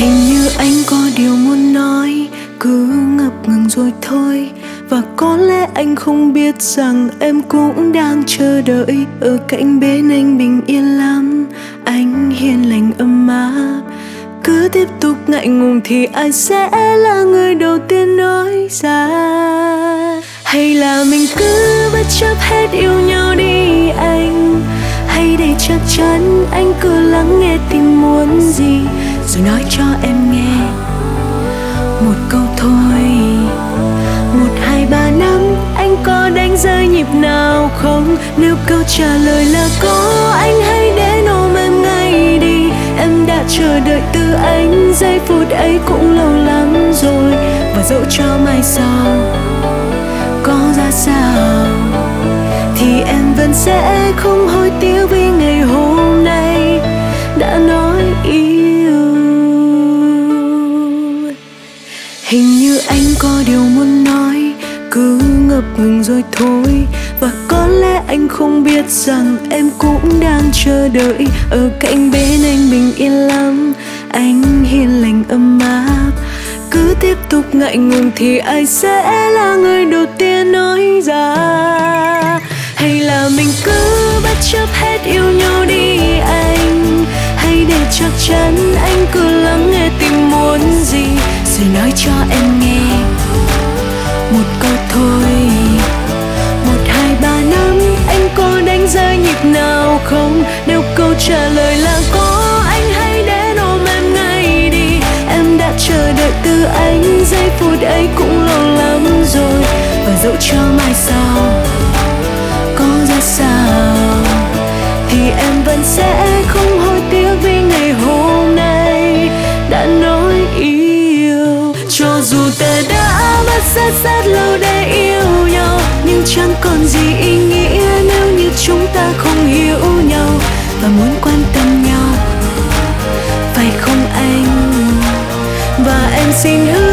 hình như anh có điều muốn nói, cứ ngập ngừng rồi thôi. Và có lẽ anh không biết rằng em cũng đang chờ đợi. Ở cạnh bên anh bình yên lắm, anh hiền lành âm áp. Cứ tiếp tục ngại ngùng thì ai sẽ là người đầu tiên nói ra? Hay là mình cứ bất chấp hết yêu nhau đi anh? Hay để chắc chắn anh cứ lắng nghe tim muốn gì? Rồi nói cho em nghe một câu thôi. Một, hai, ba, năm, anh có đánh rơi nhịp nào không? Nếu câu trả lời là có, anh hãy đến ôm em ngay đi. Em đã chờ đợi từ anh, giây phút ấy cũng lâu lắm rồi. Và dẫu cho mai sau có ra sao, thì em vẫn sẽ không hối tiếc. Như anh có điều muốn nói, cứ ngập ngừng rồi thôi. Và có lẽ anh không biết rằng em cũng đang chờ đợi. Ở cạnh bên anh bình yên lắm, anh hiền lành ấm áp. Cứ tiếp tục ngại ngùng thì ai sẽ là người đầu tiên nói ra? Hay là mình cứ bất chấp hết yêu nhau đi anh? Hay để chắc chắn anh cứ lắng nghe tim muốn gì? Rồi nói cho em nghe. Một câu thôi. Một, hai, ba, năm, anh có đánh rơi nhịp nào không? Nếu câu trả lời là có, anh hãy đến ôm em ngay đi. Em đã chờ đợi từ anh, giây phút ấy cũng lâu lắm rồi. Và dẫu cho mai sau có ra sao, thì em vẫn sẽ rất rất lâu để yêu nhau. Nhưng chẳng còn gì ý nghĩa nếu như chúng ta không hiểu nhau và muốn quan tâm nhau. Phải không anh? Và em xin hứa